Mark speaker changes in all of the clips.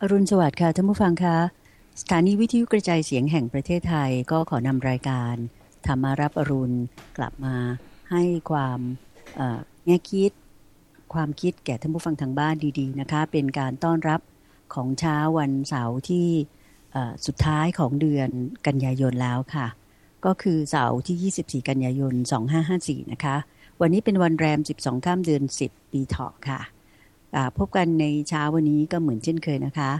Speaker 1: อรุณสวัสดิ์ค่ะท่านผู้ฟังคะสถานีวิทยุกระจายเสียงแห่งประเทศไทยก็ขอนำรายการธรรมารับอรุณกลับมาให้ความแง่คิด ความคิดแก่ท่านผู้ฟังทางบ้านดีๆนะคะ เป็นการต้อนรับของเช้าวันเสาร์ที่สุดท้ายของเดือนกันยายนแล้วค่ะ ก็คือเสาร์ที่ 24 กันยายน 2554 นะคะ วันนี้เป็นวันแรม 12 ข้ามเดือน 10 ปีเถาะค่ะ พบกันในเช้าวันนี้ก็เหมือนเช่นเคยนะคะ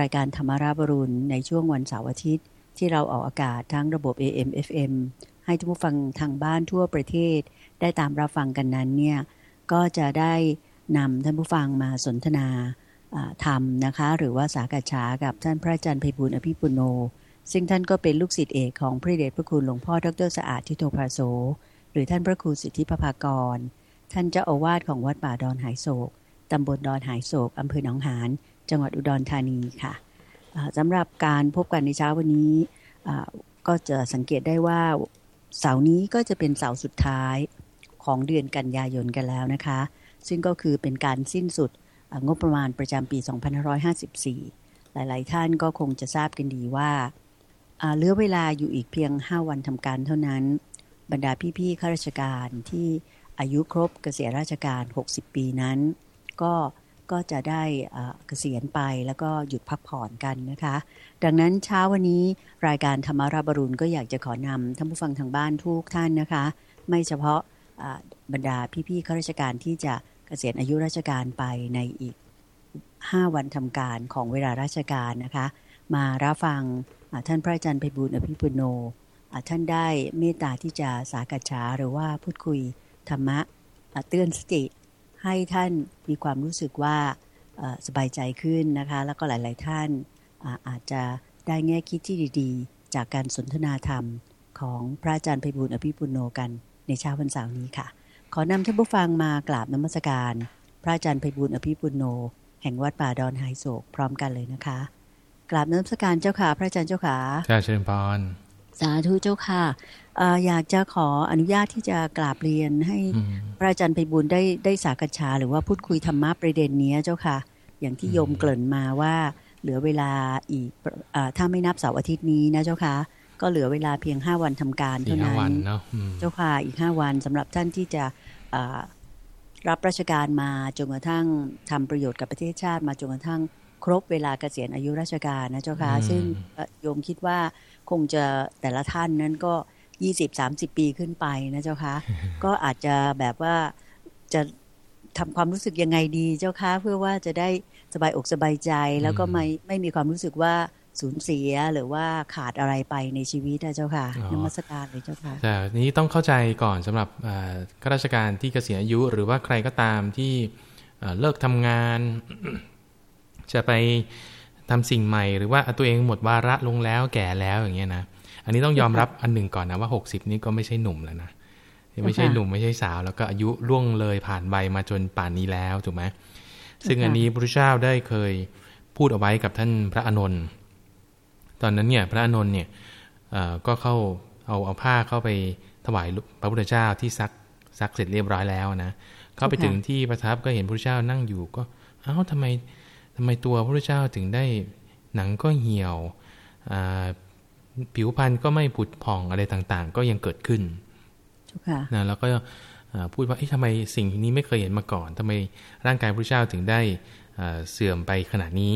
Speaker 1: รายการธรรมาราบรุณในช่วงวันเสาร์อาทิตย์ ที่เราออกอากาศทั้งระบบ AM FM ให้ท่านผู้ฟังทางบ้านทั่วประเทศ ได้ตามรับฟังกันนั้นเนี่ยก็จะได้นำท่านผู้ฟังมาสนทนาธรรมนะคะ หรือว่าสากฉากับท่านพระอาจารย์ไพบุญอภิปุโน ซึ่งท่านก็เป็นลูกศิษย์เอกของพระเดชพระคุณหลวงพ่อดรสะอาดทิโตภาโสหรือท่านพระครูสิทธิพภากร ท่านเจ้าอาวาสของวัดป่าดอนหายโศก ตำบลดอนหายโศกอำเภอหนองหานจังหวัดอุดรธานีค่ะสำหรับการพบกันในเช้าวันนี้ก็จะสังเกตได้ว่าเสาร์นี้ก็จะเป็นเสาร์สุดท้ายของเดือนกันยายนกันแล้วนะคะ ซึ่งก็คือเป็นการสิ้นสุดงบประมาณประจำปี 2554 หลาย ๆ ท่านก็คงจะทราบกันดีว่าเหลือเวลาอยู่อีกเพียง 5 วันทำการเท่านั้น บรรดาพี่ ๆ ข้าราชการที่อายุครบเกษียณราชการ 60 ปีนั้น ก็ก็จะได้เกษียณไปแล้วก็หยุดพักผ่อนกันนะคะ ดังนั้นเช้าวันนี้รายการธรรมาราบรุณก็อยากจะขอนำท่านผู้ฟังทางบ้านทุกท่านนะคะ ไม่เฉพาะบรรดาพี่ๆข้าราชการที่จะเกษียณอายุราชการไปในอีก 5 วันทำการของเวลาราชการนะคะ มารับฟังท่านพระอาจารย์ไพบุญอภิปุโนท่านได้เมตตาที่จะสากัจฉาหรือว่าพูดคุยธรรมะเตือนสติ ให้ท่านมีความรู้สึกว่าสบายใจขึ้นนะคะ แล้วก็หลาย ๆ ท่านอาอาจจะได้แง่คิดที่ดีๆ จากการสนทนาธรรมของพระอาจารย์ไพบุญอภิปุโนกันในเช้าวันเสาร์นี้ค่ะ ขอนำท่านผู้ฟังมากราบนมัสการ พระอาจารย์ไพบุญอภิปุโน แห่งวัดป่าดอนไฮโศกพร้อมกันเลยนะคะ กราบนมัสการเจ้าค่ะ พระอาจารย์เจ้าค่ะ
Speaker 2: เจ้าเชิญพร
Speaker 1: สาธุเจ้าค่ะ อยากจะขออนุญาตที่จะกราบเรียนให้พระอาจารย์ไพบุญได้ได้สากชาหรือว่าพูดคุยธรรมะประเด็นนี้เจ้าค่ะ อย่างที่โยมเกริ่นมาว่าเหลือเวลาอีกอถ้าไม่นับเสาร์อาทิตย์นี้นะเจ้าค่ะ ก็เหลือเวลาเพียงห้าวันทำการเท่านั้นเจ้าค่ะอีกห้าวันสำหรับท่านที่จะรับราชการมาจนกระทั่งทำประโยชน์กับประเทศชาติมาจนกระทั่งครบเวลาเกษียณอายุราชการนะเจ้าค่ะซึ่งโยมคิดว่าคงจะแต่ละท่านนั้นก็ ยี่สิบสามสิบปีขึ้นไปนะเจ้าคะก็อาจจะแบบว่าจะทำความรู้สึกยังไงดีเจ้าคะเพื่อว่าจะได้สบายอกสบายใจแล้วก็ไม่ไม่มีความรู้สึกว่าสูญเสียหรือว่าขาดอะไรไปในชีวิตนะเจ้าค่ะนมัสการเลยเจ้าค่ะ
Speaker 2: แต่นี้ต้องเข้าใจก่อนสำหรับข้าราชการที่เกษียณอายุ หรือว่าใครก็ตามที่เลิกทำงาน จะไปทำสิ่งใหม่ หรือว่าตัวเองหมดวาระลงแล้วแก่แล้วอย่างเงี้ยนะ อันนี้ต้องยอมรับอันหนึ่งก่อนนะว่าหกสิบนี่ก็ไม่ใช่หนุ่มแล้วนะไม่ใช่หนุ่มไม่ใช่สาว แล้วก็อายุล่วงเลยผ่านใบมาจนป่านนี้แล้วถูกไหมซึ่งอันนี้พระพุทธเจ้าได้เคยพูดเอาไว้กับท่านพระอานนท์ตอนนั้นเนี่ยพระอานนท์เนี่ยก็เข้าเอาเอาผ้าเข้าไปถวายพระพุทธเจ้าที่ซักซักเสร็จเรียบร้อยแล้วนะเข้าไปถึงที่ประทับก็เห็นพระพุทธเจ้านั่งอยู่ก็เอ้าทำไมทำไมตัวพระพุทธเจ้าถึงได้หนังก็เหี่ยว ผิวพรรณก็ไม่ผุดผ่องอะไรต่างๆ ก็ยังเกิดขึ้นนะแล้วก็พูดว่าทำไมสิ่งนี้ไม่เคยเห็นมาก่อนทำไมร่างกายพระเจ้าถึงได้เสื่อมไปขนาดนี้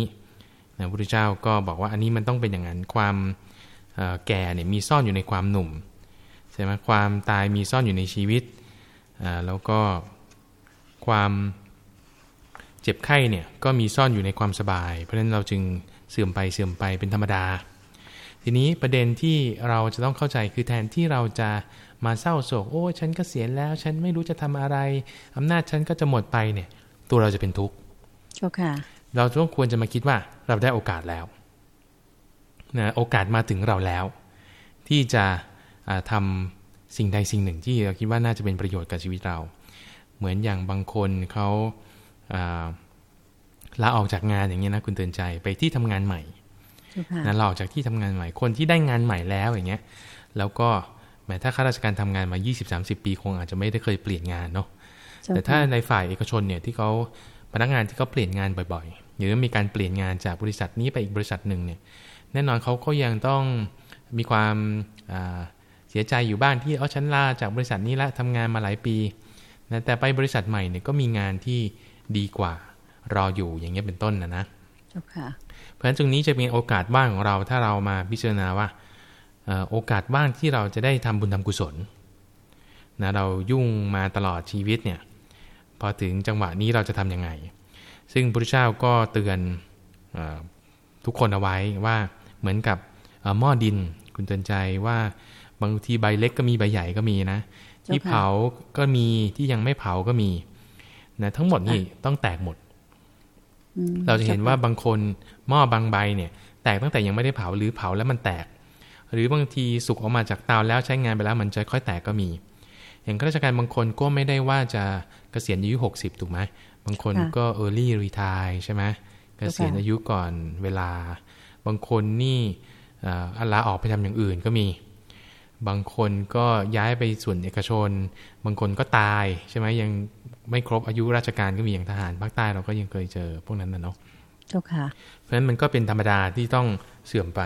Speaker 2: นะพระเจ้าก็บอกว่าอันนี้มันต้องเป็นอย่างนั้นความแก่เนี่ยมีซ่อนอยู่ในความหนุ่มใช่ไหมความตายมีซ่อนอยู่ในชีวิตแล้วก็ความเจ็บไข้เนี่ยก็มีซ่อนอยู่ในความสบาย เพราะฉะนั้นเราจึงเสื่อมไปเสื่อมไปเป็นธรรมดา ทีนี้ประเด็นที่เราจะต้องเข้าใจคือแทนที่เราจะมาเศร้าโศก โอ้ฉันก็เสียแล้ว ฉันไม่รู้จะทำอะไรอำนาจฉันก็จะหมดไปเนี่ย ตัวเราจะเป็นทุกข์
Speaker 1: โอค่ะ
Speaker 2: เราต้องควรจะมาคิดว่าเราได้โอกาสแล้วนะโอกาสมาถึงเราแล้ว ที่จะทำสิ่งใดสิ่งหนึ่งที่เราคิดว่าน่าจะเป็นประโยชน์กับชีวิตเรา เหมือนอย่างบางคนเขาลาออกจากงานอย่างเงี้ยนะคุณเตือนใจไปที่ทำงานใหม่ นะเราออกจากที่ทำงานใหม่คนที่ได้งานใหม่แล้วอย่างเงี้ย แล้วก็แม้ถ้าข้าราชการทำงานมา 20-30 ปีคงอาจจะไม่ได้เคยเปลี่ยนงานเนาะแต่ถ้าในฝ่ายเอกชนเนี่ยที่เขาพนักงานที่เขาเปลี่ยนงานบ่อยหรือมีการเปลี่ยนงานจากบริษัทนี้ไปอีกบริษัทหนึ่งเนี่ย แน่นอนเขาก็ยังต้องมีความเสียใจอยู่บ้างที่เออฉันลาจากบริษัทนี้ละทำงานมาหลายปีนะแต่ไปบริษัทใหม่เนี่ยก็มีงานที่ดีกว่ารออยู่อย่างเงี้ยเป็นต้นนะนะเพราะฉะนั้นตรงนี้จะเป็นโอกาสบ้างของเราถ้าเรามาพิจารณาว่าโอกาสบ้างที่เราจะได้ทำบุญทำกุศลนะเรายุ่งมาตลอดชีวิตเนี่ยพอถึงจังหวะนี้เราจะทํำยังไง ซึ่งพระพุทธเจ้าก็เตือนอทุกคนเอาไว้ว่าเหมือนกับหม้อดินคุณเตือนใจว่าบางทีใบเล็กก็มีใบใหญ่ก็มีนะ ที่เผาก็มีที่ยังไม่เผาก็มีนะทั้งหมดนี่ต้องแตกหมด เราจะเห็นว่าบางคนหม้อบางใบเนี่ย แตกตั้งแต่ยังไม่ได้เผาหรือเผาแล้วมันแตก หรือบางทีสุกออกมาจากเตาแล้วใช้งานไปแล้วมันจะค่อยแตกก็มี อย่างข้าราชการบางคนก็ไม่ได้ว่าจะเกษียณอายุหกสิบถูกไหมบางคนก็ early retire ใช่ไหมเกษียณอายุก่อนเวลา บางคนนี่ลาออกไปทำอย่างอื่นก็มี บางคนก็ย้ายไปส่วนเอกชน บางคนก็ตายใช่ไหมยัง ไม่ครบอายุราชการก็มีอย่างทหารภาคใต้เราก็ยังเคยเจอพวกนั้นนะเนาะ
Speaker 1: เจ้าค่ะ
Speaker 2: เพราะฉะนั้นมันก็เป็นธรรมดาที่ต้องเสื่อมไป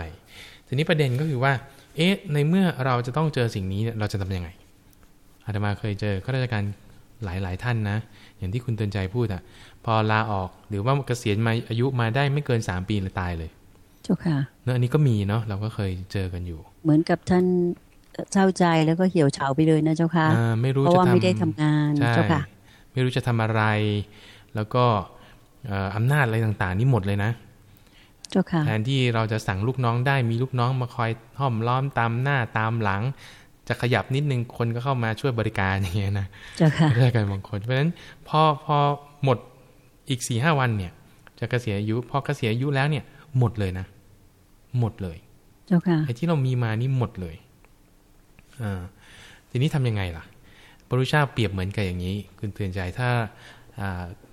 Speaker 2: ทีนี้ประเด็นก็คือว่า เอ๊ะ ในเมื่อเราจะต้องเจอสิ่งนี้เราจะทํำยังไง อาตมาเคยเจอข้าราชการหลายหลายท่านนะ อย่างที่คุณเตือนใจพูดอะพอลาออกหรือว่าเกษียณมาอายุมาได้ไม่เกินสามปีเลยตายเลย
Speaker 1: เจ้าค่ะ
Speaker 2: เนอะอันนี้ก็มีเนาะเราก็เคยเจอกันอยู่
Speaker 1: เหมือนกับท่านเศร้าใจแล้วก็เหี่ยวเฉาไปเลยนะเจ้าค่ะ
Speaker 2: ไม่รู้เพ
Speaker 1: ราะว่าไม่ได้ทำงานเจ้าค่ะ
Speaker 2: ไม่รู้จะทำอะไร แล้วก็อำนาจอะไรต่างๆ นี่หมดเลยนะแทนที่เราจะสั่งลูกน้องได้มีลูกน้องมาคอยห้อมล้อมตามหน้าตามหลัง จะขยับนิดนึงคนก็เข้ามาช่วยบริการอย่างเงี้ยนะเรื่องการบางคน เพราะฉะนั้นพอพอหมดอีกสี่ห้าวันเนี่ย จะเกษียณอายุพอเกษียณอายุแล้วเนี่ย หมดเลยนะ หมดเลย
Speaker 1: เจ้าค่ะไอ้
Speaker 2: ที่เรามีมานี่หมดเลยอ่าทีนี้ทำยังไงล่ะพ ระพุทธเจ้าเปรียบเหมือนกับอย่างนี้ คุณเตือนใจถ้า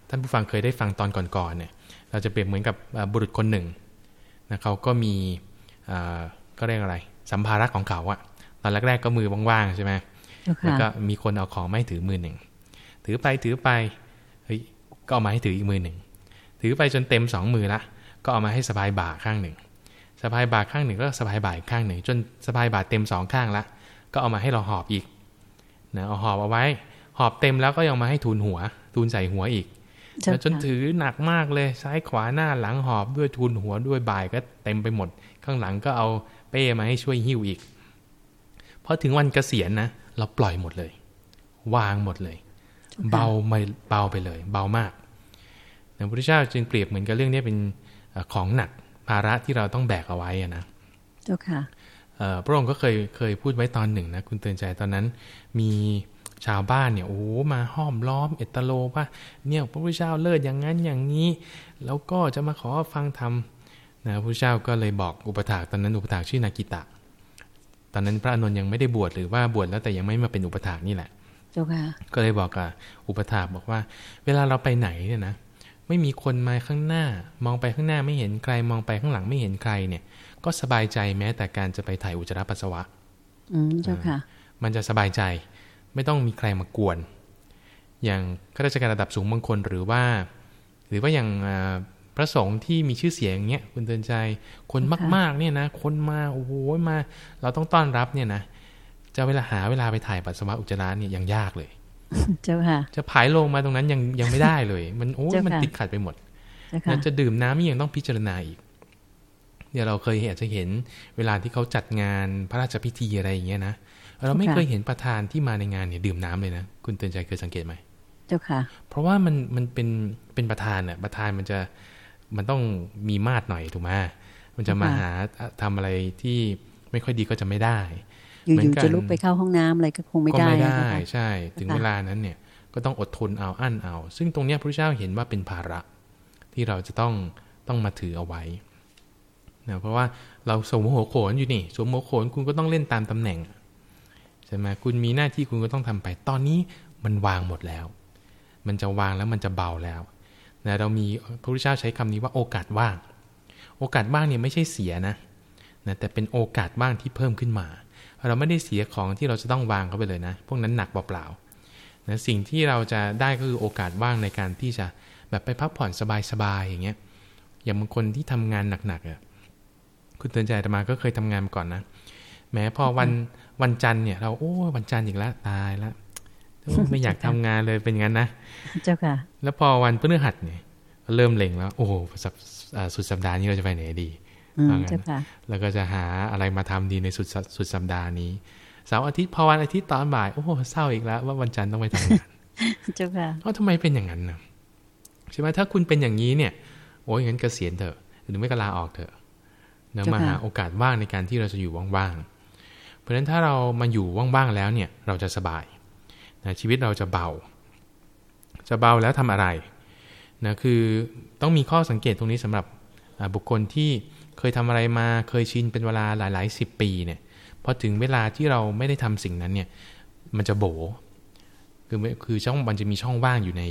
Speaker 2: ท่านผู้ฟังเคยได้ฟังตอนก่อนๆเนี่ยเราจะเปรียบเหมือนกับบุรุษคนหนึ่งนะเขาก็มีก็เรียกอะไร สัมภาระของเขาอะตอนแรกๆก็มือว่างๆใช่ไหมแล้วก็มีคนเอาของไม่ถือมือหนึ่งถือไปถือไปเฮ้ยก็เอามาให้ถืออีกมือหนึ่งถือไปจนเต็มสองมือละก็เอามาให้สบายบ่าข้างหนึ่งสบายบ่าข้างหนึ่งก็สบายบ่าข้างหนึ่ง จนสบายบ่าเต็มสองข้างละก็เอามาให้เราหอบอีก นะเอาหอบเอาไว้ หอบเต็มแล้วก็ยังมาให้ทูลหัว ทูลใส่หัวอีกแล้วจนถือหนักมากเลยซ้ายขวาหน้าหลังหอบด้วยทูลหัวด้วยบ่ายก็เต็มไปหมด ข้างหลังก็เอาเป้มาให้ช่วยหิ้วอีกพอถึงวันเกษียณนะเราปล่อยหมดเลย วางหมดเลย เบาไม่เบาไปเลย เบามากพระพุทธเจ้าจึงเปรียบเหมือนกับเรื่องนี้เป็นของหนักภาระที่เราต้องแบกเอาไว้นะ
Speaker 1: เจ้าค่ะ
Speaker 2: พระองค์ก็เคยเคยพูดไว้ตอนหนึ่งนะคุณเตือนใจตอนนั้น มีชาวบ้านเนี่ยโอ้มาห้อมล้อมเอตโลว่าเนี่ยพระพุทธเจ้าเลิศอย่างนั้นอย่างนี้ แล้วก็จะมาขอฟังธรรมนะพระพุทธเจ้าก็เลยบอกอุปถากตอนนั้นอุปถากชื่อนากิตะ ตอนนั้นพระอนุนยังไม่ได้บวชหรือว่าบวชแล้วแต่ยังไม่มาเป็นอุปถากนี่แหละ
Speaker 1: เจ้าค่ะ
Speaker 2: ก็เลยบอกกับอุปถากบอกว่า เวลาเราไปไหนเนี่ยนะ ไม่มีคนมาข้างหน้า มองไปข้างหน้าไม่เห็นใคร มองไปข้างหลังไม่เห็นใครเนี่ย ก็สบายใจแม้แต่การจะไปถ่ายอุจจาระปัสสาวะ
Speaker 1: อืมเจ้าค่ะ
Speaker 2: มันจะสบายใจ ไม่ต้องมีใครมากวน อย่างข้าราชการระดับสูงบางคนหรือว่า หรือว่าอย่างพระสงฆ์ที่มีชื่อเสียงเงี้ยคุณเตือนใจคนมาก ๆ เนี่ยนะคนมาโอ้โหมา เราต้องต้อนรับเนี่ยนะจะเวลาหาเวลาไปถ่ายปัสสาวะอุจจาระเนี่ยยังยากเลย
Speaker 1: เจ้าค่ะ
Speaker 2: จะผายลงมาตรงนั้นยังยังไม่ได้เลย มันโอ้มันติดขัดไปหมดแล้วจะดื่มน้ำนี่ยังต้องพิจารณาอีกเนี่ยเราเคยอาจจะเห็นเวลาที่เขาจัดงานพระราชพิธีอะไรอย่างเงี้ยนะเราไม่เคยเห็นประธานที่มาในงานเนี่ยดื่มน้ำเลยนะคุณเตือนใจเคยสังเกตไหม
Speaker 1: เจ้าค่ะ
Speaker 2: เพราะว่ามันมันเป็นเป็นประธานอะประธานมันจะมันต้องมีมาดหน่อยถูกไหมมันจะมาหาทำอะไรที่ไม่ค่อยดีก็จะไม่ได้
Speaker 1: อยู่ๆจะลุกไปเข้าห้องน้ำอะไรก็คงไม่ได้ก็ไม่
Speaker 2: ได้ใช่ ถึงเวลานั้นเนี่ยก็ต้องอดทนเอาอั้นเอา ซึ่งตรงนี้พระเจ้าเห็นว่าเป็นภาระที่เราจะต้องต้องมาถือเอาไว้นะเพราะว่าเราสวมหัวโขนอยู่นี่สวมหัวโขนคุณก็ต้องเล่นตามตำแหน่งใช่ไหมคุณมีหน้าที่คุณก็ต้องทำไป ตอนนี้มันวางหมดแล้ว มันจะวางแล้วมันจะเบาแล้วนะเรามีพระพุทธเจ้าใช้คำนี้ว่าโอกาสว่าง โอกาสว่างเนี่ยไม่ใช่เสียนะนะแต่เป็นโอกาสว่างที่เพิ่มขึ้นมา เราไม่ได้เสียของที่เราจะต้องวางเข้าไปเลยนะ พวกนั้นหนักเปล่าๆนะสิ่งที่เราจะได้ก็คือโอกาสว่างในการที่จะแบบไปพักผ่อนสบายๆอย่างเงี้ย อย่างบางคนที่ทำงานหนักๆอะคุณเตือนใจอาตมาก็เคยทำงานมาก่อนนะแม้พอวันวันจันทร์เนี่ย เราโอ้วันจันทร์อีกแล้วตายแล้วไม่อยากทำงานเลยเป็นงั้นนะ
Speaker 1: เจ้าค่ะ
Speaker 2: แล้วพอวันพฤหัสเนี่ย เริ่มเล็งแล้ว โอ้โหสุดสัปดาห์นี้เราจะไปไหนดี
Speaker 1: เจ้าค่ะ
Speaker 2: แล้วก็จะหาอะไรมาทำดีในสุดสุดสัปดาห์นี้เสาร์อาทิตย์พอวันอาทิตย์ตอนบ่ายโอ้โหเศร้าอีกแล้ว ว่าวันจันทร์ต้องไปทำงาน
Speaker 1: เจ้าค่ะ
Speaker 2: เอ้าทำไมเป็นอย่างนั้นนะใช่ไหมถ้าคุณเป็นอย่างนี้เนี่ย โอ้ยงั้นเกษียณเถอะ หรือไม่ก็ลาออกเถอะเนะมาหาโอกาสว่างในการที่เราจะอยู่ว่างๆเพราะฉะนั้นถ้าเรามาอยู่ว่างๆแล้วเนี่ย เราจะสบายนะชีวิตเราจะเบา จะเบาแล้วทำอะไรนะคือต้องมีข้อสังเกตตรงนี้สำหรับบุคคลที่ เคยทำอะไรมาเคยชินเป็นเวลาหลายๆสิบปีเนี่ยพอถึงเวลาที่เราไม่ได้ทำสิ่งนั้นเนี่ยมันจะโบคือคือช่องมันจะมีช่องว่างอยู่ใน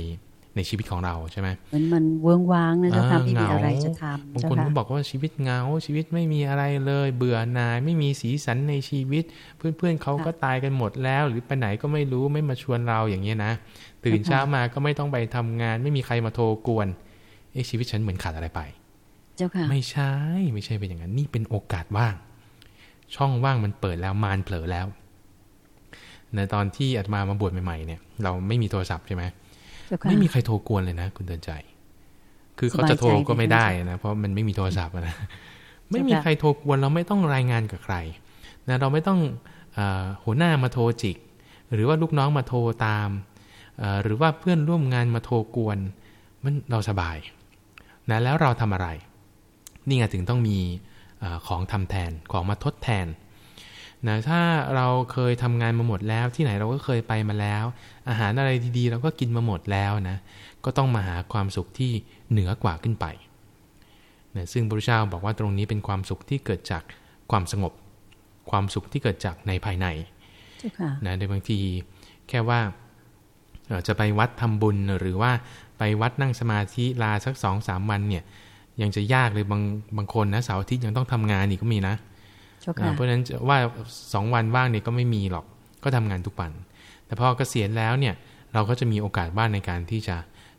Speaker 2: ในชีวิตของเราใช่ไหม
Speaker 1: มันมันเวิ้งว้างนะจะทำไม่มีอะไรจะทำ
Speaker 2: บางคนก็บอกว่าชีวิตเงา ชีวิตไม่มีอะไรเลย เบื่อหน่าย ไม่มีสีสันในชีวิต เพื่อนเพื่อนเขาก็ตายกันหมดแล้ว หรือไปไหนก็ไม่รู้ไม่มาชวนเราอย่างเงี้ยนะ ตื่นเช้ามาก็ไม่ต้องไปทำงาน ไม่มีใครมาโทรกวนเอ้ชีวิตฉันเหมือนขาดอะไรไป
Speaker 1: เจ้าค่ะ
Speaker 2: ไม่ใช่ ไม่ใช่เป็นอย่างนั้น นี่เป็นโอกาสว่าง ช่องว่างมันเปิดแล้วมารเผลอแล้วในตอนที่อาตมามาบวชใหม่ๆเนี่ย เราไม่มีโทรศัพท์ใช่ไหมไม่มีใครโทรกวนเลยนะ คุณเดินใจ คือเขาจะโทรก็ไม่ได้นะ เพราะมันไม่มีโทรศัพท์นะไม่มีใครโทรกวนเราไม่ต้องรายงานกับใครนะเราไม่ต้องหัวหน้ามาโทรจิก หรือว่าลูกน้องมาโทรตาม หรือว่าเพื่อนร่วมงานมาโทรกวน มันเราสบายนะแล้วเราทำอะไร นี่ไงถึงต้องมีอของทำแทนของมาทดแทนนะถ้าเราเคยทำงานมาหมดแล้ว ที่ไหนเราก็เคยไปมาแล้ว อาหารอะไรดีๆ เราก็กินมาหมดแล้วนะก็ต้องมาหาความสุขที่เหนือกว่าขึ้นไปนะซึ่งพระเจ้าบอกว่าตรงนี้เป็นความสุขที่เกิดจากความสงบ ความสุขที่เกิดจากในภายในนะโดยบางทีแค่ว่าจะไปวัดทำบุญหรือว่าไปวัดนั่งสมาธิลาสักสองสามวันเนี่ย ยังจะยากเลยบางบางคนนะเสาร์อาทิตย์ยังต้องทำงานอีกก็มีนะเพราะฉะนั้นว่าสองวันว่างเนี่ยก็ไม่มีหรอกก็ทำงานทุกวันแต่พอเกษียณแล้วเนี่ยเราก็จะมีโอกาสบ้านในการที่จะ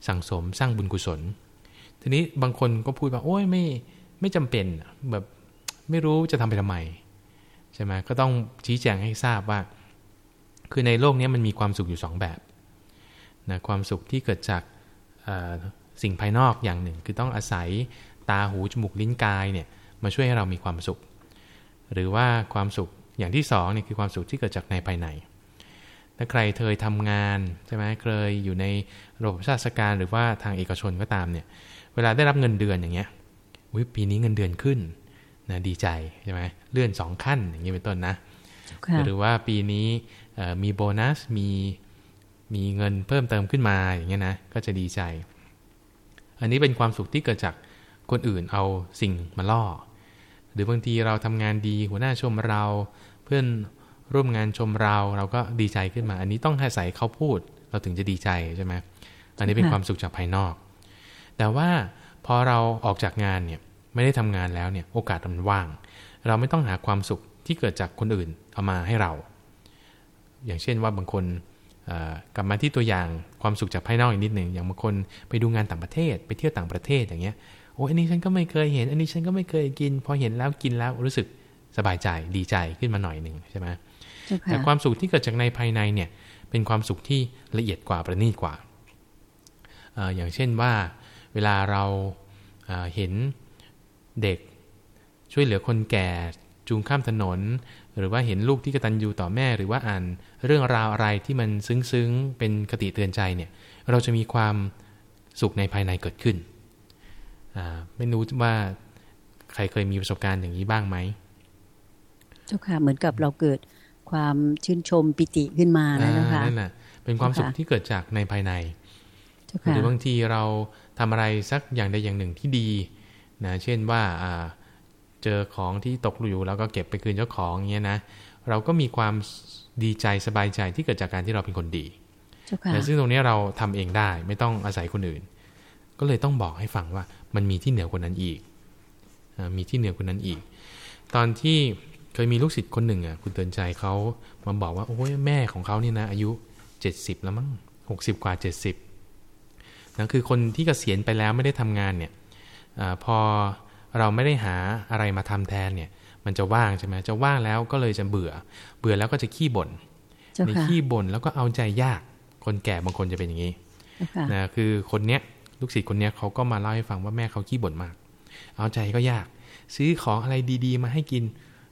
Speaker 2: สั่งสมสร้างบุญกุศล ทีนี้บางคนก็พูดว่าโอ้ยไม่ไม่จำเป็นแบบไม่รู้จะทำไปทำไมใช่ไหมก็ต้องชี้แจงให้ทราบว่า คือในโลกนี้มันมีความสุขอยู่สองแบบนะความสุขที่เกิดจาก สิ่งภายนอกอย่างหนึ่ง คือต้องอาศัยตาหูจมูกลิ้นกายเนี่ยมาช่วยให้เรามีความสุข หรือว่าความสุขอย่างที่สองนี่คือความสุขที่เกิดจากในภายใน ถ้าใครเคยทำงานใช่ไหมเคยอยู่ในระบบราชการหรือว่าทางเอกชนก็ตามเนี่ยเวลาได้รับเงินเดือนอย่างเงี้ยวิปีนี้เงินเดือนขึ้นนะดีใจใช่ไหมเลื่อนสองขั้นอย่างนี้เป็นต้นนะ หรือว่าปีนี้มีโบนัสมีมีเงินเพิ่มเติมขึ้นมาอย่างเงี้ยนะก็จะดีใจ อันนี้เป็นความสุขที่เกิดจากคนอื่นเอาสิ่งมาล่อ หรือบางทีเราทำงานดีหัวหน้าชมเรา เพื่อนร่วมงานชมเราเราก็ดีใจขึ้นมา อันนี้ต้องอาศัยเขาพูด เราถึงจะดีใจใช่ไหมอันนี้เป็นความสุขจากภายนอก แต่ว่าพอเราออกจากงานเนี่ยไม่ได้ทำงานแล้วเนี่ยโอกาสมันว่าง เราไม่ต้องหาความสุขที่เกิดจากคนอื่นเอามาให้เรา อย่างเช่นว่าบางคน กลับมาที่ตัวอย่างความสุขจากภายนอกอีกนิดหนึ่งอย่างบางคนไปดูงานต่างประเทศ ไปเที่ยวต่างประเทศอย่างเงี้ยโอ้อันนี้ฉันก็ไม่เคยเห็น อันนี้ฉันก็ไม่เคยกิน พอเห็นแล้วกินแล้วรู้สึกสบายใจดีใจขึ้นมาหน่อยหนึ่งใช่ไหมแต่ความสุขที่เกิดจากในภายในเนี่ยเป็นความสุขที่ละเอียดกว่าประณีตกว่าอย่างเช่นว่าเวลาเราเห็นเด็กช่วยเหลือคนแก่จูงข้ามถนน หรือว่าเห็นลูกที่กตัญญูต่อแม่ หรือว่าอ่านเรื่องราวอะไรที่มันซึ้งๆเป็นคติเตือนใจเนี่ย เราจะมีความสุขในภายในเกิดขึ้น ไม่รู้ว่าใครเคยมีประสบการณ์อย่างนี้บ้างไหม
Speaker 1: เจ้าค่ะเหมือนกับเราเกิดความชื่นชมปิติขึ้นมานะเจ้าค่ะนั่
Speaker 2: นแหละเป็นความสุขที่เกิดจากในภายในหรือบางทีเราทำอะไรสักอย่างใดอย่างหนึ่งที่ดีนะเช่นว่า เจอของที่ตกอยู่แล้วก็เก็บไปคืนเจ้าของเงี้ยนะ เราก็มีความดีใจสบายใจที่เกิดจากการที่เราเป็นคนดีแต่ซึ่งตรงนี้เราทำเองได้ไม่ต้องอาศัยคนอื่น ก็เลยต้องบอกให้ฟังว่ามันมีที่เหนือกว่านั้นอีกอมีที่เหนือกว่านั้นอีก ตอนที่เคยมีลูกศิษย์คนหนึ่งอะคุณเตือนใจเขามาบอกว่าโอ้ยแม่ของเขานี่นะอายุเจ็ดสิบแล้วมั้งหกสิบกว่าเจ็ดสิบนั่นคือคนที่เกษียณไปแล้วไม่ได้ทำงานเนี่ยอพอ เราไม่ได้หาอะไรมาทำแทนเนี่ย มันจะว่างใช่ไหมจะว่างแล้วก็เลยจะเบื่อ เบื่อแล้วก็จะขี้บ่นในขี้บ่นแล้วก็เอาใจยาก คนแก่บางคนจะเป็นอย่างนี้นะคือคนเนี้ยลูกศิษย์คนเนี้ยเขาก็มาเล่าให้ฟังว่าแม่เขาขี้บ่นมาก เอาใจก็ยาก ซื้อของอะไรดีๆ มาให้กิน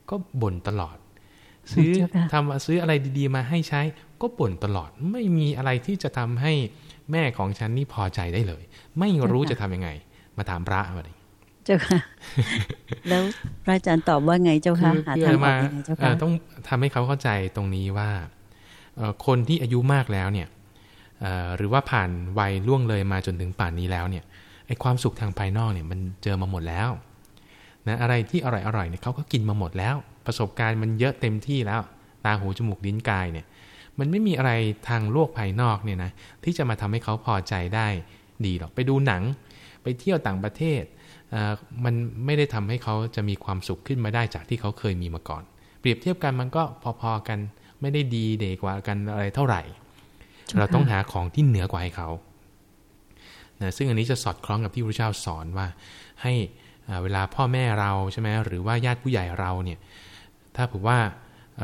Speaker 2: ก็บ่นตลอด ซื้อทำซื้ออะไรดีๆ มาให้ใช้ ก็บ่นตลอด ไม่มีอะไรที่จะทำให้แม่ของฉันนี่พอใจได้เลย ไม่รู้จะทํำยังไง มาถามพระอะไร
Speaker 1: เจ้าค่ะ แล้วพระอาจารย์ตอบว่าไงเจ้าค่ะหาทางออกยังไงเจ้าค่ะ
Speaker 2: ต้องทำให้เขาเข้าใจตรงนี้ว่าคนที่อายุมากแล้วเนี่ยหรือว่าผ่านวัยล่วงเลยมาจนถึงป่านนี้แล้วเนี่ยไอ้ความสุขทางภายนอกเนี่ยมันเจอมาหมดแล้วนะอะไรที่อร่อยอร่อยเนี่ยเขาก็กินมาหมดแล้ว ประสบการณ์มันเยอะเต็มที่แล้ว ตาหูจมูกลิ้นกายเนี่ย มันไม่มีอะไรทางโลกภายนอกเนี่ยนะที่จะมาทำให้เขาพอใจได้ดีหรอกไปดูหนัง ไปเที่ยวต่างประเทศ มันไม่ได้ทำให้เขาจะมีความสุขขึ้นมาได้จากที่เขาเคยมีมาก่อน เปรียบเทียบกันมันก็พอๆกันไม่ได้ดีเด็กกว่ากันอะไรเท่าไหร่ เราต้องหาของที่เหนือกว่าให้เขานะซึ่งอันนี้จะสอดคล้องกับที่พระเจ้าสอนว่า ให้เวลาพ่อแม่เราใช่ไหมหรือว่าญาติผู้ใหญ่เราเนี่ย ถ้าผือว่า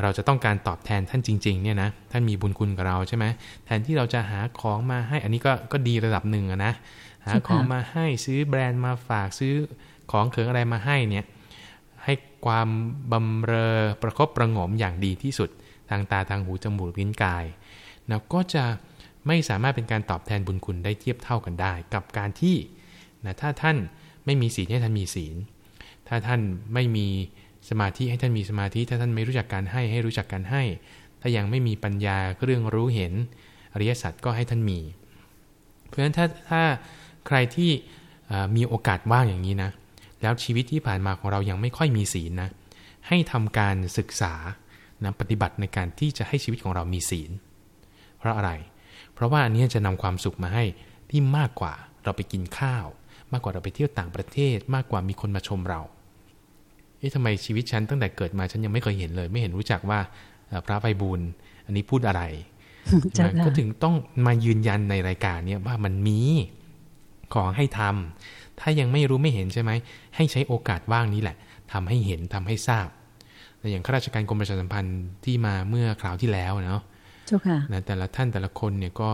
Speaker 2: เราจะต้องการตอบแทนท่านจริงๆเนี่ยนะท่านมีบุญคุณกับเราใช่ไหมแทนที่เราจะหาของมาให้อันนี้ก็ก็ดีระดับหนึ่งนะหาของมาให้ซื้อแบรนด์มาฝากซื้อของเขิงอะไรมาให้เนี่ยให้ความบำเรอประคบประงมอย่างดีที่สุด ทางตาทางหูจมูกลิ้นกายนะก็จะไม่สามารถเป็นการตอบแทนบุญคุณได้เทียบเท่ากันได้ กับการที่นะถ้าท่านไม่มีศีลให้ท่านมีศีล ถ้าท่านไม่มี สมาธิให้ท่านมีสมาธิ ถ้าท่านไม่รู้จักการให้ให้รู้จักการให้ ถ้ายังไม่มีปัญญาเรื่องรู้เห็นอริยสัจก็ให้ท่านมี เพราะฉะนั้นถ้าถ้าใครที่มีโอกาสว่างอย่างนี้นะ แล้วชีวิตที่ผ่านมาของเรายังไม่ค่อยมีศีลนะ ให้ทำการศึกษานะปฏิบัติในการที่จะให้ชีวิตของเรามีศีล เพราะอะไร เพราะว่าอันนี้จะนำความสุขมาให้ที่มากกว่าเราไปกินข้าว มากกว่าเราไปเที่ยวต่างประเทศ มากกว่ามีคนมาชมเรา อ๊ะทำไมชีวิตฉันตั้งแต่เกิดมาฉันยังไม่เคยเห็นเลย ไม่เห็นรู้จักว่าพระไพบูลอันนี้พูดอะไรก็ถึงต้องมายืนยันในรายการเนี้ยว่ามันมีของให้ทำถ้ายังไม่รู้ไม่เห็นใช่ไหม ให้ใช้โอกาสว่างนี้แหละทำให้เห็นทำให้ทราบอย่างข้าราชการกรมประชาสัมพันธ์ที่มาเมื่อคราวที่แล้วเนาะ
Speaker 1: เจ้าค่ะ
Speaker 2: นะแต่ละท่านแต่ละคนเนี่ยก็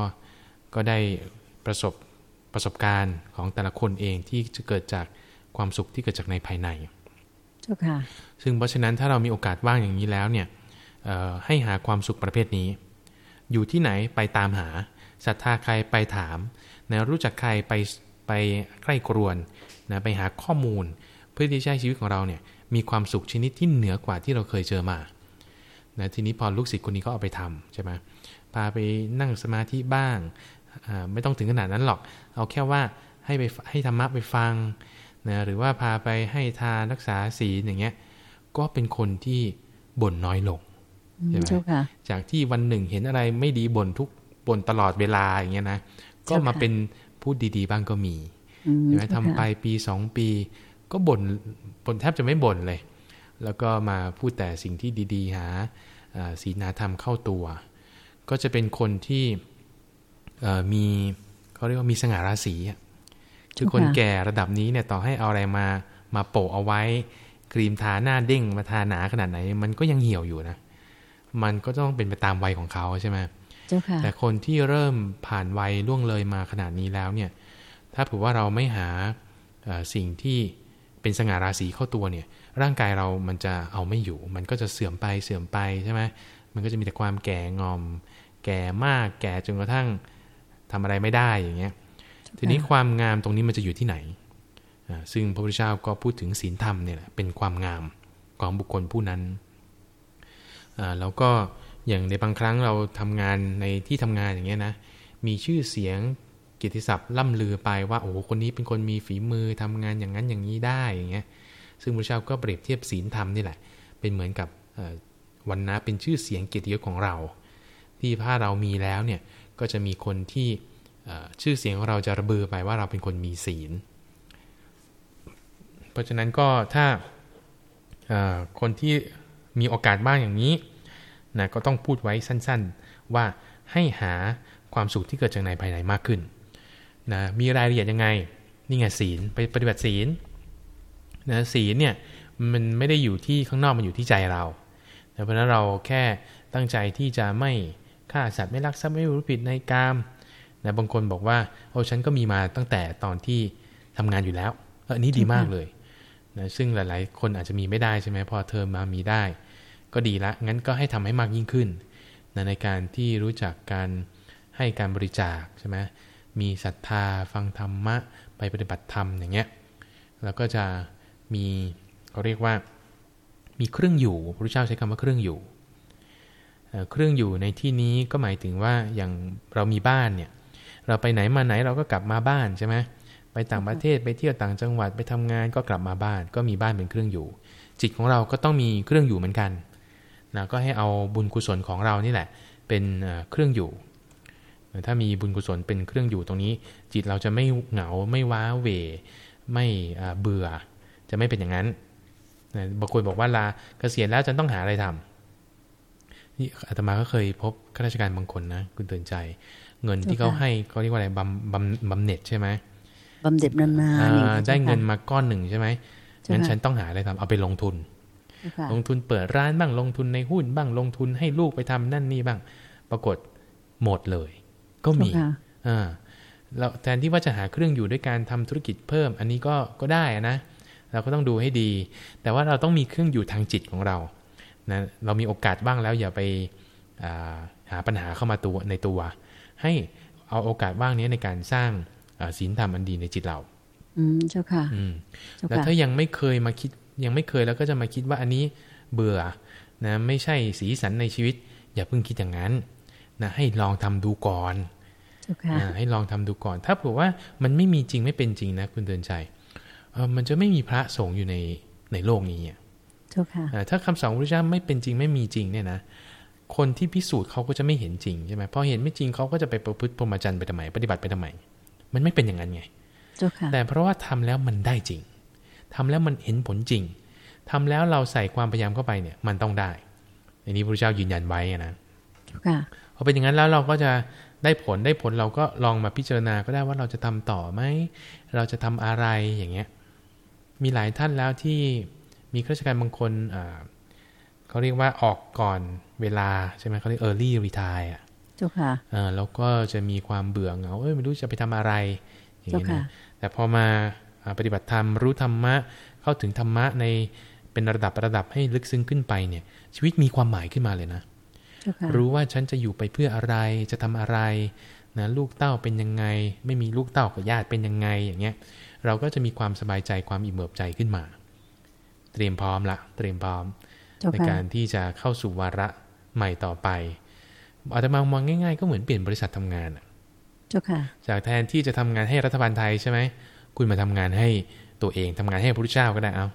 Speaker 2: ก็ได้ประสบประสบการณ์ของแต่ละคนเองที่จะเกิดจากความสุขที่เกิดจากในภายใน
Speaker 1: เจ้าค่ะ
Speaker 2: ซึ่งเพราะฉะนั้นถ้าเรามีโอกาสว่างอย่างนี้แล้วเนี่ยให้หาความสุขประเภทนี้ อยู่ที่ไหนไปตามหาศรัทธาใครไปถามนะรู้จักใครไปไปใกล้กรวนนะไปหาข้อมูล เพื่อที่จะให้ชีวิตของเราเนี่ยมีความสุขชนิดที่เหนือกว่าที่เราเคยเจอมานะทีนี้พอลูกศิษย์คนนี้ก็เอาไปทำใช่ไหมพาไปนั่งสมาธิบ้าง ไม่ต้องถึงขนาดนั้นหรอก เอาแค่ว่าให้ไปให้ธรรมะไปฟัง นะหรือว่าพาไปให้ทานรักษาศีลอย่างเงี้ย ก็เป็นคนที่บ่นน้อยลง
Speaker 1: ใช่ไหม
Speaker 2: จากที่วันหนึ่งเห็นอะไรไม่ดีบ่นทุกบ่นตลอดเวลาอย่างเงี้ยนะก็มาเป็นพูดดีๆบ้างก็มีใช่ไหมทำไปปีสองปี ก็บ่นบ่นแทบจะไม่บ่นเลย แล้วก็มาพูดแต่สิ่งที่ดีๆ หาศีลธรรมเข้าตัว ก็จะเป็นคนที่มีเขาเรียกว่ามีสง่าราศี คือคนแก่ระดับนี้เนี่ยต่อให้เอาอะไรมามาโปะเอาไว้ ครีมทาหน้าเด้งมาทาหนาขนาดไหน มันก็ยังเหี่ยวอยู่นะ มันก็ต้องเป็นไปตามวัยของเขาใช่ไหมแต่คนที่เริ่มผ่านวัยล่วงเลยมาขนาดนี้แล้วเนี่ย ถ้าผือว่าเราไม่หาสิ่งที่เป็นสง่าราศีเข้าตัวเนี่ย ร่างกายเรามันจะเอาไม่อยู่ มันก็จะเสื่อมไปเสื่อมไปใช่ไหมมันก็จะมีแต่ความแก่งอม แก่มากแก่จนกระทั่งทำอะไรไม่ได้อย่างเงี้ย ทีนี้ความงามตรงนี้มันจะอยู่ที่ไหน ซึ่งพระพุทธเจ้าก็พูดถึงศีลธรรมเนี่ยเป็นความงามของบุคคลผู้นั้นแล้วก็อย่างในบางครั้งเราทำงานในที่ทำงานอย่างเงี้ยนะ มีชื่อเสียงกิตติศัพท์ล่ำลือไปว่าโอ้คนนี้เป็นคนมีฝีมือทำงานอย่างนั้นอย่างนี้ได้อย่างเงี้ย ซึ่งพระเจ้าก็เปรียบเทียบศีลธรรมนี่แหละ เป็นเหมือนกับวันนะเป็นชื่อเสียงเกียรติยศของเรา ที่ถ้าเรามีแล้วเนี่ยก็จะมีคนที่ ชื่อเสียงของเราจะระเบือไปว่าเราเป็นคนมีศีล เพราะฉะนั้นก็ถ้าคนที่มีโอกาสบ้างอย่างนี้นะก็ต้องพูดไว้สั้นๆ ว่าให้หาความสุขที่เกิดจากในภายในมากขึ้นนะมีรายละเอียดยังไง นี่ไงศีลไปปฏิบัติศีลนะศีลเนี่ยมันไม่ได้อยู่ที่ข้างนอกมันอยู่ที่ใจเราเพราะนั้นเราแค่ตั้งใจที่จะไม่ฆ่าสัตว์ไม่ลักทรัพย์ไม่รู้ผิดในกาม นะบางคนบอกว่าโอ้ฉันก็มีมาตั้งแต่ตอนที่ทำงานอยู่แล้วอันนี้ดีมากเลยนะซึ่งหลาย ๆ คนอาจจะมีไม่ได้ใช่ไหมพอเธอมามีได้ ก็ดีละงั้นก็ให้ทำให้มากยิ่งขึ้นนะในการที่รู้จักการให้การบริจาคใช่ไหมมีศรัทธาฟังธรรมะ ไปปฏิบัติธรรมอย่างเงี้ยแล้วก็จะมีเขาเรียกว่า มีเครื่องอยู่พระเจ้าใช้คำว่าเครื่องอยู่เครื่องอยู่ในที่นี้ก็หมายถึงว่าอย่างเรามีบ้านเนี่ย เราไปไหนมาไหนเราก็กลับมาบ้านใช่ไหมไปต่างประเทศไปเที่ยวต่างจังหวัดไปทำงานก็กลับมาบ้าน ก็มีบ้านเป็นเครื่องอยู่ จิตของเราก็ต้องมีเครื่องอยู่เหมือนกันนะก็ให้เอาบุญกุศลของเรานี่แหละ เป็นเครื่องอยู่ ถ้ามีบุญกุศลเป็นเครื่องอยู่ตรงนี้ จิตเราจะไม่เหงาไม่ว้าเหวไม่เบื่อ จะไม่เป็นอย่างนั้นบางคนบอกว่าลาเกษียณแล้วจะต้องหาอะไรทำนี่อาตมาก็เคยพบข้าราชการบางคนนะ คุณเตือนใจ เงินที่เขาให้เขาเรียกว่าอะไรบำบำบำเหน็จใช่ไหม
Speaker 1: บำเหน็จนาน
Speaker 2: ๆได้เงินมาก้อนหนึ่งใช่ไหมงั้นฉันต้องหาอะไรทำเอาไปลงทุน ลงทุนเปิดร้านบ้างลงทุนในหุ้นบ้างลงทุนให้ลูกไปทำนั่นนี่บ้าง ปรากฏหมดเลย ก็มีอ่าแล้วแทนที่ว่าจะหาเครื่องอยู่ด้วยการทำธุรกิจเพิ่ม อันนี้ก็ก็ได้นะ เราก็ต้องดูให้ดี แต่ว่าเราต้องมีเครื่องอยู่ทางจิตของเรานะเรามีโอกาสบ้างแล้วอย่าไปหาปัญหาเข้ามาตัวในตัว ให้เอาโอกาสบ้างนี้ในการสร้างศีลธรรมอันดีในจิตเรา
Speaker 1: อืมเจ้าค่ะ
Speaker 2: อืมแล้วถ้ายังไม่เคยมาคิดยังไม่เคยแล้วก็จะมาคิดว่าอันนี้เบื่อนะไม่ใช่สีสันในชีวิต อย่าเพิ่งคิดอย่างนั้นนะให้ลองทำดูก่อนให้ลองทำดูก่อน ถ้าเผื่อว่ามันไม่มีจริงไม่เป็นจริงนะคุณเตือนใจมันจะไม่มีพระสงฆ์อยู่ในในโลกนี้อะถ้าคำสอนพระเจ้าไม่เป็นจริงไม่มีจริงเนี่ยนะ คนที่พิสูจน์เขาก็จะไม่เห็นจริงใช่ไหมพอเห็นไม่จริงเขาก็จะไปประพฤติพรหมจรรย์ไปทำไมปฏิบัติไปทำไม มันไม่เป็นอย่างนั้นไงแต่เพราะว่าทำแล้วมันได้จริงทำแล้วมันเห็นผลจริงทำแล้วเราใส่ความพยายามเข้าไปเนี่ย มันต้องได้อันนี้พระเจ้ายืนยันไว้นะพอเป็นอย่างนั้นแล้วเราก็จะได้ผลได้ผลเราก็ลองมาพิจารณาก็ได้ว่าเราจะทำต่อไหมเราจะทำอะไรอย่างเงี้ย มีหลายท่านแล้วที่มีข้าราชการบางคน เขาเรียกว่าออกก่อนเวลาใช่ไหมเขาเรียก early retire อะ
Speaker 1: จุค่ะ
Speaker 2: แล้วก็จะมีความเบื่อเหงาเอ้ยไม่รู้จะไปทำอะไรอย่างนี้นะแต่พอมาปฏิบัติธรรมรู้ธรรมะเข้าถึงธรรมะในเป็นระดับระดับให้ลึกซึ้งขึ้นไปเนี่ย ชีวิตมีความหมายขึ้นมาเลยนะ รู้ว่าฉันจะอยู่ไปเพื่ออะไรจะทำอะไรนะลูกเต้าเป็นยังไง ไม่มีลูกเต้ากับญาติเป็นยังไงอย่างเงี้ย เราก็จะมีความสบายใจความอิ่มเอิบใจขึ้นมา เตรียมพร้อมละเตรียมพร้อม ในการที่จะเข้าสู่วาระใหม่ต่อไปอาจจะมองมองง่าย ๆ ก็เหมือนเปลี่ยนบริษัททำงานจากแทนที่จะทำงานให้รัฐบาลไทยใช่ไหมคุณมาทำงานให้ตัวเองทำงานให้พระพุทธเจ้าก็ได้เอา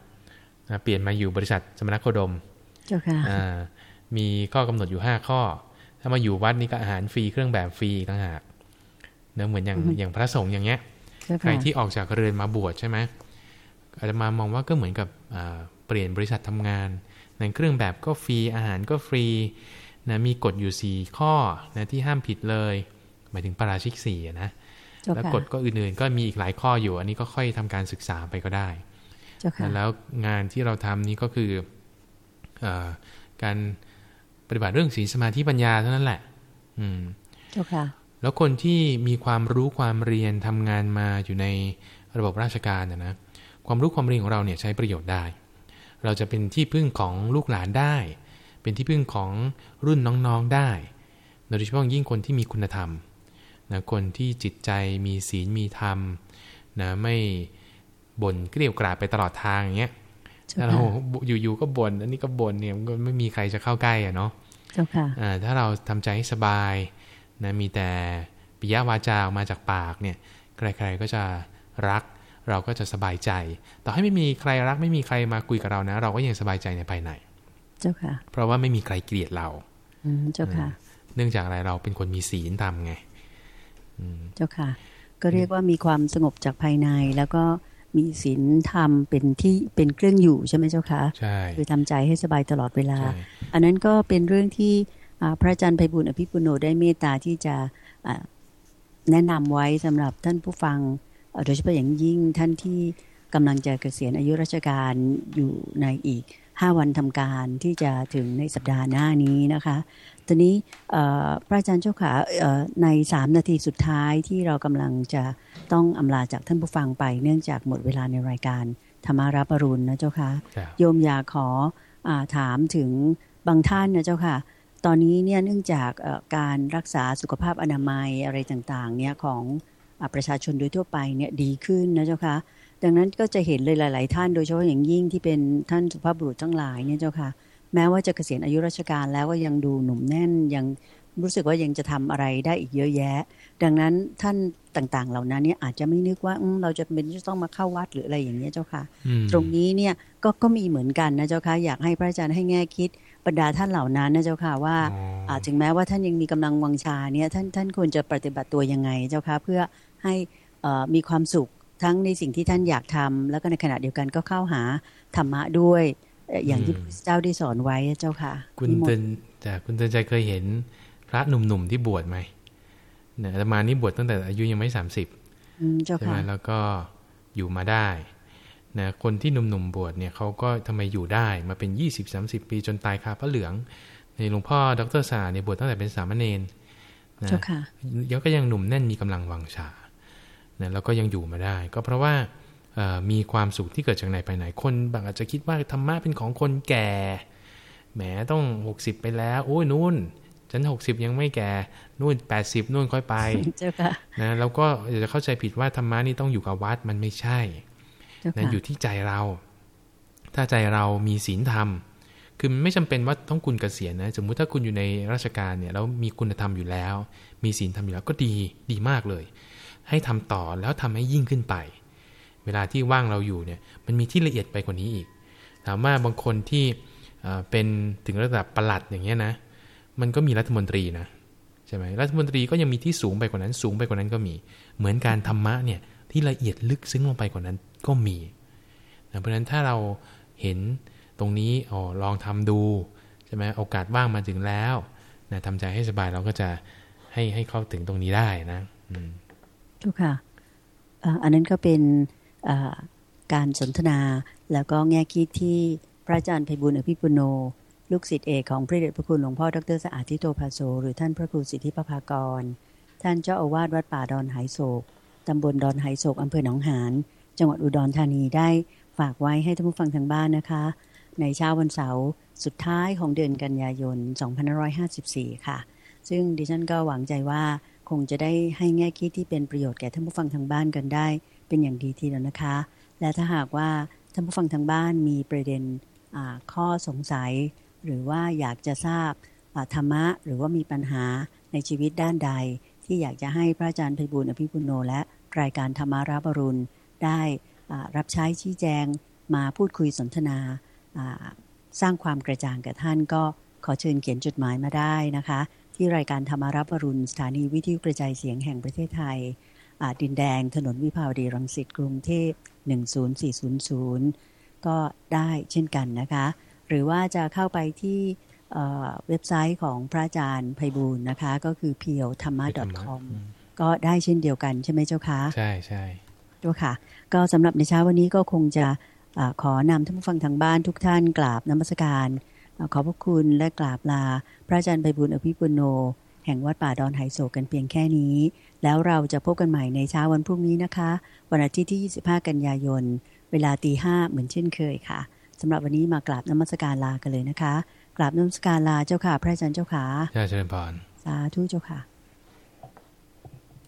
Speaker 2: เปลี่ยนมาอยู่บริษัทสมณโคดม
Speaker 1: เจ้าค่ะ
Speaker 2: มีข้อกำหนดอยู่ห้าข้อ ถ้ามาอยู่วัดนี่ก็อาหารฟรีเครื่องแบบฟรีต่างหากเนื้อเหมือนอย่างอย่างพระสงฆ์อย่างเงี้ยใครที่ออกจากเรือนมาบวชใช่ไหมอาจจะมามองว่าก็เหมือนกับเปลี่ยนบริษัททำงาน ในเครื่องแบบก็ฟรีอาหารก็ฟรีนะมีกฎอยู่สี่ข้อนะที่ห้ามผิดเลย หมายถึงปราชิกสี่นะแล้วกฎก็อื่นๆ ก็มีอีกหลายข้ออยู่ อันนี้ก็ค่อยทำการศึกษาไปก็ได้แล้วงานที่เราทำนี้ก็คืออการปฏิบัติเรื่องศีลสมาธิปัญญาเท่านั้นแหละ อืมแล้วคนที่มีความรู้ความเรียนทำงานมาอยู่ในระบบราชการนะนะ ความรู้ความเรียนของเราเนี่ยใช้ประโยชน์ได้ เราจะเป็นที่พึ่งของลูกหลานได้ เป็นที่พึ่งของรุ่นน้องๆได้ โดยเฉพาะยิ่งคนที่มีคุณธรรมนะคนที่จิตใจมีศีลมีธรรมนะไม่บ่นเกลียวกราดไปตลอดทางอย่างเงี้ยถ้าเราอยู่ๆก็บน่นอันนี้ก็บ่นเนี่ยมันก็ไม่มีใครจะเข้าใกล้อะเนาะถ้าเราทำใจให้สบายนะมีแต่ปิยวาจาออกมาจากปากเนี่ยใครๆก็จะรัก เราก็จะสบายใจ ต่อให้ไม่มีใครรักไม่มีใครมาคุยกับเรานะ เราก็ยังสบายใจในภายใน
Speaker 1: เจ้าค่ะ
Speaker 2: เพราะว่าไม่มีใครเกลียดเรา
Speaker 1: อืมเจ้าค่ะ
Speaker 2: เนื่องจากอะไรเราเป็นคนมีศีลธรรมไง
Speaker 1: เจ้าค่ะ ก็เรียกว่ามีความสงบจากภายในแล้วก็มีศีลธรรมเป็นที่เป็นเครื่องอยู่ใช่ไหมเจ้าค่ะ
Speaker 2: ใช่
Speaker 1: คือทำใจให้สบายตลอดเวลา อันนั้นก็เป็นเรื่องที่พระอาจารย์ไพบุญอภิปุโนได้เมตตาที่จะแนะนำไว้สำหรับท่านผู้ฟัง โดยเฉพาะอย่างยิ่งท่านที่กำลังจะเกษียณอายุราชการอยู่ในอีก 5 วันทำการที่จะถึงในสัปดาห์หน้านี้นะคะ ตอนนี้พระอาจารย์เจ้าขาในสามนาทีสุดท้ายที่เรากำลังจะต้องอำลาจากท่านผู้ฟังไป เนื่องจากหมดเวลาในรายการธรรมารับรุณนะเจ้าค่ะโยมอยากขออถามถึงบางท่านนะเจ้าค่ะ ตอนนี้เนี่ยเนื่องจากการรักษาสุขภาพอนามัยอะไรต่างๆเนี่ยของ ประชาชนโดยทั่วไปเนี่ยดีขึ้นนะเจ้าค่ะดังนั้นก็จะเห็นเลยหลาย ๆ ท่านโดยเฉพาะอย่างยิ่งที่เป็นท่านสุภาพบุรุษทั้งหลายเนี่ยเจ้าค่ะ แม้ว่าจะเกษียณอายุราชการแล้วก็ยังดูหนุ่มแน่นยังรู้สึกว่ายังจะทำอะไรได้อีกเยอะแยะ ดังนั้นท่านต่างๆ เหล่านั้นเนี่ยอาจจะไม่นึกว่าเราจะเป็นจะต้องมาเข้าวัดหรืออะไรอย่างนี้เจ้าค่ะ ตรงนี้เนี่ยก็ก็มีเหมือนกันนะเจ้าค่ะอยากให้พระอาจารย์ให้แง่คิดบรรดาท่านเหล่านั้นนะเจ้าค่ะว่าถึงแม้ว่าท่านยังมีกำลังวังชาเนี่ยท่านท่านควรจะปฏิบัติตัวยังไงเจ้าค่ะเพื่อ ให้มีความสุขทั้งในสิ่งที่ท่านอยากทำแล้วก็ในขณะเดียวกันก็เข้าหาธรรมะด้วย อย่างที่พระเจ้าได้สอนไว้เจ้าค่ะ
Speaker 2: คุณเตือนแต่คุณเตือนใจเคยเห็นพระหนุ่มๆที่บวชไหมเนี่ยอามานี่บวชตั้งแต่อายุยังไม่สามสิบใช่ไหมแล้วก็อยู่มาได้นะคนที่หนุ่มๆบวชเนี่ยเขาก็ทำไมอยู่ได้มาเป็นยี่สิบสามสิบปีจนตายคาพระเหลือง ในหลวงพ่อดรสาเนี่ยบวชตั้งแต่เป็นสามเณรนะยังก็ยังหนุ่มแน่นมีกำลังวังชา นะแล้วก็ยังอยู่มาได้ ก็เพราะว่ามีความสุขที่เกิดจากไหนไปไหนคนบางอาจจะคิดว่าธรรมะเป็นของคนแก่แหมต้องหกสิบไปแล้วโอ้ยนู่นฉันหกสิบยังไม่แก่นู่นแปดสิบนู่นค่อยไปนะแล้วก็จะเข้าใจผิดว่าธรรมะนี่ต้องอยู่กับวัดมันไม่ใช่นะอยู่ที่ใจเรา ถ้าใจเรามีศีลธรรม คือไม่จำเป็นว่าต้องคุณเกษียณนะ สมมุติถ้าคุณอยู่ในราชการเนี่ยแล้วมีคุณธรรมอยู่แล้ว มีศีลธรรมอยู่แล้วก็ดีดีมากเลย ให้ทำต่อแล้วทำให้ยิ่งขึ้นไป เวลาที่ว่างเราอยู่เนี่ยมันมีที่ละเอียดไปกว่านี้อีก ถามว่าบางคนที่เป็นถึงระดับประหลัดอย่างเงี้ยนะ มันก็มีรัฐมนตรีนะใช่ไหมรัฐมนตรีก็ยังมีที่สูงไปกว่านั้น สูงไปกว่านั้นก็มี เหมือนการธรรมะเนี่ยที่ละเอียดลึกซึ้งลงไปกว่านั้นก็มีนะเพราะฉะนั้นถ้าเราเห็นตรงนี้อ๋อลองทำดูใช่ไหมโอกาสว่างมาถึงแล้วนะทำใจให้สบายเราก็จะให้ให้เข้าถึงตรงนี้ได้นะ
Speaker 1: ทุกค่ะอันนั้นก็เป็นการสนทนาแล้วก็แง่คิดที่พระอาจารย์ไพบุญอภิปุโน ลูกศิษย์เอกของพระเดชพระคุณหลวงพ่อดรสะอาดทิโตภาโซหรือท่านพระครูสิทธิปภากร ท่านเจ้าอาวาสวัดป่าดอนไหโศกตำบลดอนไหโศกอำเภอหนองหานจังหวัดอุดรธานีได้ฝากไว้ให้ท่านผู้ฟังทางบ้านนะคะ ในเช้าวันเสาร์สุดท้ายของเดือนกันยายน 2554 ค่ะ ซึ่งดิฉันก็หวังใจว่า คงจะได้ให้แง่คิดที่เป็นประโยชน์แก่ท่านผู้ฟังทางบ้านกันได้ เป็นอย่างดีทีเดียวนะคะ และถ้าหากว่าท่านผู้ฟังทางบ้านมีประเด็นข้อสงสัย หรือว่าอยากจะทราบธรรมะ หรือว่ามีปัญหาในชีวิตด้านใด ที่อยากจะให้พระอาจารย์ไพบุญอภิปุโน และรายการธรรมาราบรุณ ได้รับใช้ชี้แจงมาพูดคุยสนทนาสร้างความกระจ่างแก่ท่านก็ขอเชิญเขียนจดหมายมาได้นะคะ ที่รายการธรรมารับรุณสถานีวิทยุกระจายเสียงแห่งประเทศไทย ดินแดงถนนวิภาวดีรังสิตกรุงเทพ 10400 ก็ได้เช่นกันนะคะ หรือว่าจะเข้าไปที่เว็บไซต์ของพระอาจารย์ไพบูลนะคะ ก็คือ p พียวธรรมะ .com ก็ได้เช่นเดียวกันใช่ไหมเจ้าคะ
Speaker 2: ใช่ใช่
Speaker 1: ตัวค่ะ ก็สำหรับในเช้าวันนี้ก็คงจะอขอนำท่านผู้ฟังทางบ้านทุกท่านกราบนมัสการ ขอบพระคุณและกราบลา พระอาจารย์ไพบูลอภิปุโน แห่งวัดป่าดอนไหโศกกันเพียงแค่นี้ แล้วเราจะพบกันใหม่ในเช้าวันพรุ่งนี้นะคะ วันอาทิตย์ที่ 25 กันยายน เวลาตีห้าเหมือนเช่นเคยค่ะสำหรับวันนี้มากราบนมัสการลากันเลยนะคะ กราบนมัสการลาเจ้าค่ะ พระอาจารย์เจ้าค่ะ
Speaker 2: เจริญพร
Speaker 1: สาธุเจ้าค่ะ